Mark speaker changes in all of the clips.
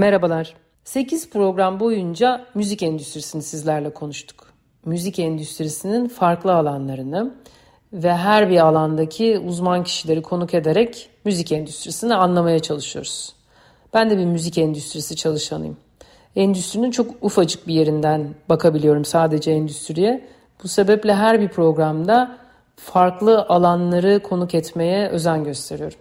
Speaker 1: Merhabalar. 8 program boyunca müzik endüstrisini sizlerle konuştuk. Müzik endüstrisinin farklı alanlarını ve her bir alandaki uzman kişileri konuk ederek müzik endüstrisini anlamaya çalışıyoruz. Ben de bir müzik endüstrisi çalışanıyım. Endüstrinin çok ufacık bir yerinden bakabiliyorum sadece endüstriye. Bu sebeple her bir programda farklı alanları konuk etmeye özen gösteriyorum.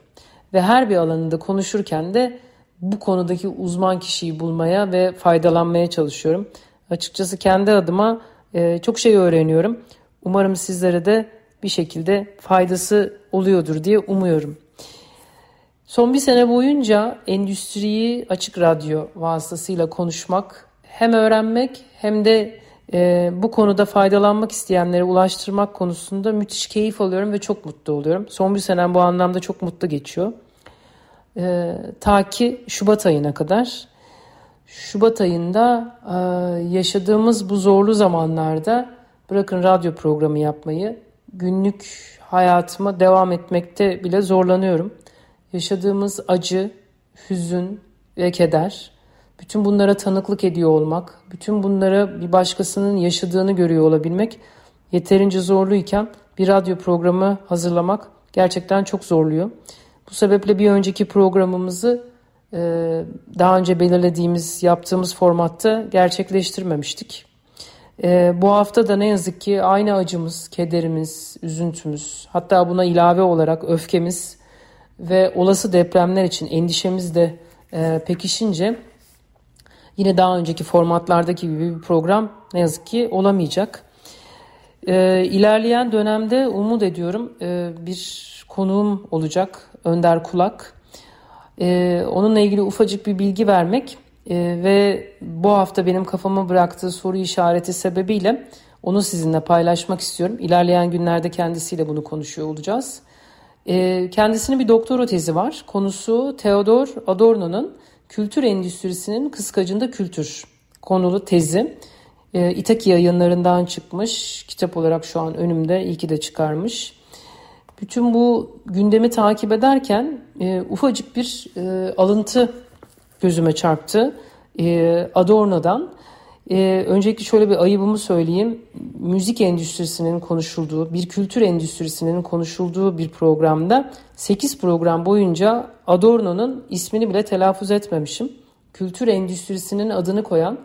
Speaker 1: Ve her bir alanında konuşurken de bu konudaki uzman kişiyi bulmaya ve faydalanmaya çalışıyorum. Açıkçası kendi adıma e, çok şey öğreniyorum. Umarım sizlere de bir şekilde faydası oluyordur diye umuyorum. Son bir sene boyunca endüstriyi açık radyo vasıtasıyla konuşmak, hem öğrenmek hem de e, bu konuda faydalanmak isteyenlere ulaştırmak konusunda müthiş keyif alıyorum ve çok mutlu oluyorum. Son bir senem bu anlamda çok mutlu geçiyor. E, ta ki Şubat ayına kadar. Şubat ayında e, yaşadığımız bu zorlu zamanlarda bırakın radyo programı yapmayı, günlük hayatıma devam etmekte bile zorlanıyorum. Yaşadığımız acı, hüzün ve keder, bütün bunlara tanıklık ediyor olmak, bütün bunlara bir başkasının yaşadığını görüyor olabilmek yeterince zorluyken bir radyo programı hazırlamak gerçekten çok zorluyor. Bu sebeple bir önceki programımızı e, daha önce belirlediğimiz, yaptığımız formatta gerçekleştirmemiştik. E, bu hafta da ne yazık ki aynı acımız, kederimiz, üzüntümüz, hatta buna ilave olarak öfkemiz ve olası depremler için endişemiz de e, pekişince yine daha önceki formatlardaki gibi bir program ne yazık ki olamayacak. İlerleyen dönemde umut ediyorum bir konuğum olacak Önder Kulak. E, onunla ilgili ufacık bir bilgi vermek e, ve bu hafta benim kafama bıraktığı soru işareti sebebiyle onu sizinle paylaşmak istiyorum. İlerleyen günlerde kendisiyle bunu konuşuyor olacağız. E, kendisinin bir doktora tezi var. Konusu Theodor Adorno'nun kültür endüstrisinin kıskacında kültür konulu tezi. E, İtaki yayınlarından çıkmış. Kitap olarak şu an önümde. İyi ki de çıkarmış. Bütün bu gündemi takip ederken e, ufacık bir e, alıntı gözüme çarptı e, Adorno'dan. E, öncelikle şöyle bir ayıbımı söyleyeyim. Müzik endüstrisinin konuşulduğu, bir kültür endüstrisinin konuşulduğu bir programda 8 program boyunca Adorno'nun ismini bile telaffuz etmemişim. Kültür endüstrisinin adını koyan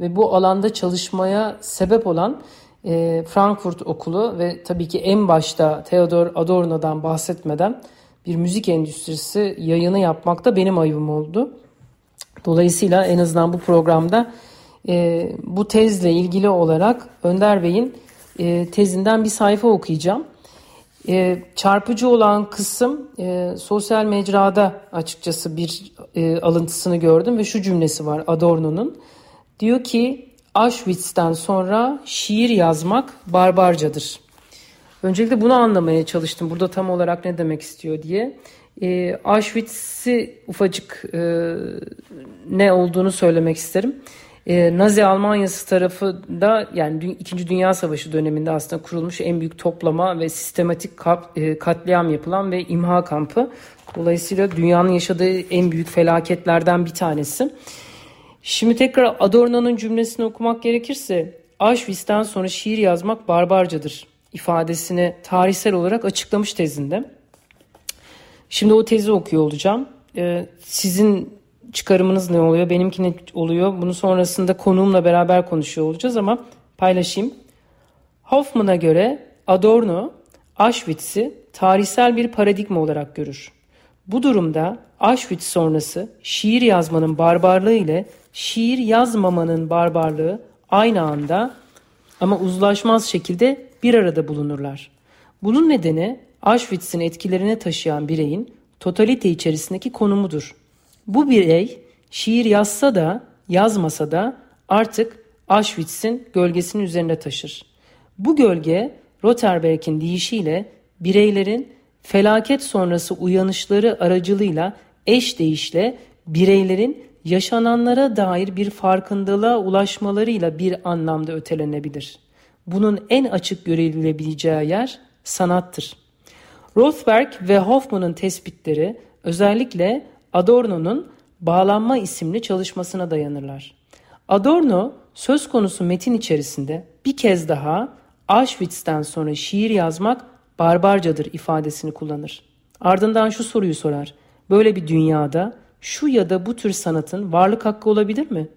Speaker 1: ve bu alanda çalışmaya sebep olan e, Frankfurt Okulu ve tabii ki en başta Theodor Adorno'dan bahsetmeden bir müzik endüstrisi yayını yapmak da benim ayıbım oldu. Dolayısıyla en azından bu programda e, bu tezle ilgili olarak Önder Bey'in e, tezinden bir sayfa okuyacağım. E, çarpıcı olan kısım sosyal mecrada açıkçası bir alıntısını gördüm ve şu cümlesi var Adorno'nun. Diyor ki Auschwitz'ten sonra şiir yazmak barbarcadır. Öncelikle bunu anlamaya çalıştım. Burada tam olarak ne demek istiyor diye. E, Auschwitz'i ufacık e, ne olduğunu söylemek isterim. E, Nazi Almanyası tarafı da yani İkinci Dünya Savaşı döneminde aslında kurulmuş en büyük toplama ve sistematik kap, e, katliam yapılan ve imha kampı. Dolayısıyla dünyanın yaşadığı en büyük felaketlerden bir tanesi. Şimdi tekrar Adorno'nun cümlesini okumak gerekirse Auschwitz'ten sonra şiir yazmak barbarcadır ifadesini tarihsel olarak açıklamış tezinde. Şimdi o tezi okuyor olacağım. Ee, sizin çıkarımınız ne oluyor, benimki ne oluyor? Bunu sonrasında konuğumla beraber konuşuyor olacağız ama paylaşayım. Hoffman'a göre Adorno Auschwitz'i tarihsel bir paradigma olarak görür. Bu durumda Auschwitz sonrası şiir yazmanın barbarlığı ile şiir yazmamanın barbarlığı aynı anda ama uzlaşmaz şekilde bir arada bulunurlar. Bunun nedeni Auschwitz'in etkilerini taşıyan bireyin totalite içerisindeki konumudur. Bu birey şiir yazsa da yazmasa da artık Auschwitz'in gölgesini üzerinde taşır. Bu gölge Rotterberg'in deyişiyle bireylerin felaket sonrası uyanışları aracılığıyla eş değişle bireylerin yaşananlara dair bir farkındalığa ulaşmalarıyla bir anlamda ötelenebilir. Bunun en açık görülebileceği yer sanattır. Rothberg ve Hoffman'ın tespitleri özellikle Adorno'nun Bağlanma isimli çalışmasına dayanırlar. Adorno söz konusu metin içerisinde bir kez daha Auschwitz'ten sonra şiir yazmak barbarcadır ifadesini kullanır. Ardından şu soruyu sorar. Böyle bir dünyada şu ya da bu tür sanatın varlık hakkı olabilir mi?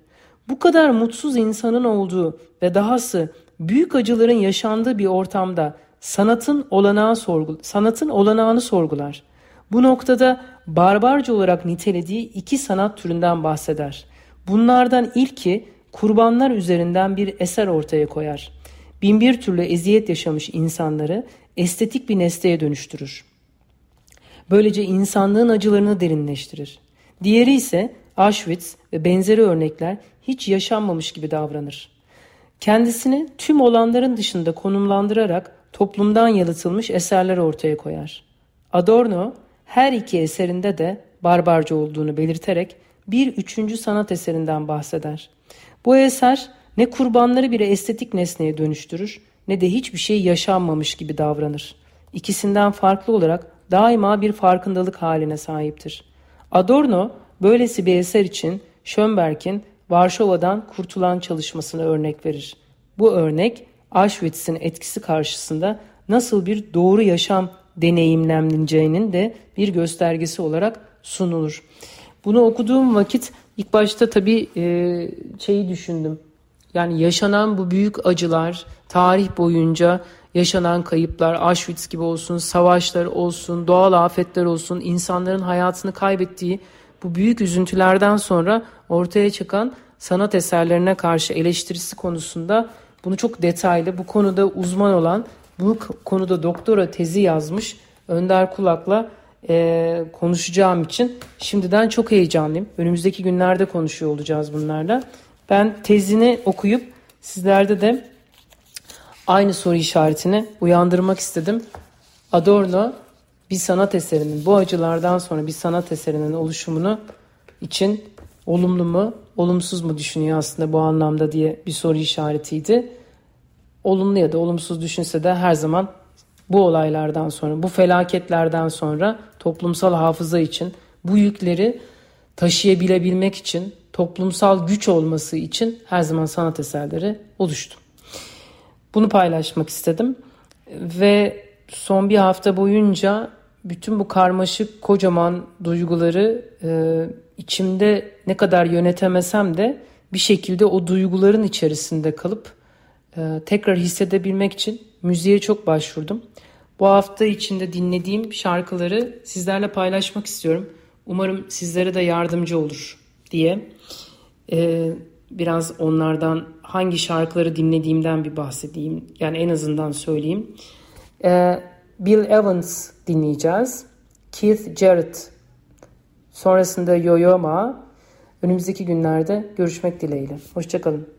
Speaker 1: Bu kadar mutsuz insanın olduğu ve dahası büyük acıların yaşandığı bir ortamda sanatın olanağı sorgu sanatın olanağını sorgular. Bu noktada barbarca olarak nitelediği iki sanat türünden bahseder. Bunlardan ilki kurbanlar üzerinden bir eser ortaya koyar. Binbir türlü eziyet yaşamış insanları estetik bir nesneye dönüştürür. Böylece insanlığın acılarını derinleştirir. Diğeri ise Auschwitz ve benzeri örnekler hiç yaşanmamış gibi davranır. Kendisini tüm olanların dışında konumlandırarak toplumdan yalıtılmış eserler ortaya koyar. Adorno her iki eserinde de barbarca olduğunu belirterek bir üçüncü sanat eserinden bahseder. Bu eser ne kurbanları bir estetik nesneye dönüştürür ne de hiçbir şey yaşanmamış gibi davranır. İkisinden farklı olarak daima bir farkındalık haline sahiptir. Adorno böylesi bir eser için Schönberg'in Varşova'dan kurtulan çalışmasını örnek verir. Bu örnek Auschwitz'in etkisi karşısında nasıl bir doğru yaşam deneyimleneceğinin de bir göstergesi olarak sunulur. Bunu okuduğum vakit ilk başta tabii e, şeyi düşündüm. Yani yaşanan bu büyük acılar, tarih boyunca yaşanan kayıplar, Auschwitz gibi olsun, savaşlar olsun, doğal afetler olsun, insanların hayatını kaybettiği bu büyük üzüntülerden sonra ortaya çıkan sanat eserlerine karşı eleştirisi konusunda bunu çok detaylı, bu konuda uzman olan, bu konuda doktora tezi yazmış Önder Kulak'la e, konuşacağım için şimdiden çok heyecanlıyım. Önümüzdeki günlerde konuşuyor olacağız bunlarla. Ben tezini okuyup sizlerde de aynı soru işaretini uyandırmak istedim. Adorno bir sanat eserinin bu acılardan sonra bir sanat eserinin oluşumunu için olumlu mu olumsuz mu düşünüyor aslında bu anlamda diye bir soru işaretiydi. Olumlu ya da olumsuz düşünse de her zaman bu olaylardan sonra, bu felaketlerden sonra toplumsal hafıza için, bu yükleri taşıyabilebilmek için, toplumsal güç olması için her zaman sanat eserleri oluştu. Bunu paylaşmak istedim ve son bir hafta boyunca bütün bu karmaşık kocaman duyguları e, içimde ne kadar yönetemesem de bir şekilde o duyguların içerisinde kalıp e, tekrar hissedebilmek için müziğe çok başvurdum. Bu hafta içinde dinlediğim şarkıları sizlerle paylaşmak istiyorum. Umarım sizlere de yardımcı olur diye. Ee, biraz onlardan hangi şarkıları dinlediğimden bir bahsedeyim. Yani en azından söyleyeyim. Ee, Bill Evans dinleyeceğiz. Keith Jarrett. Sonrasında Yo-Yo Ma. Önümüzdeki günlerde görüşmek dileğiyle. Hoşçakalın.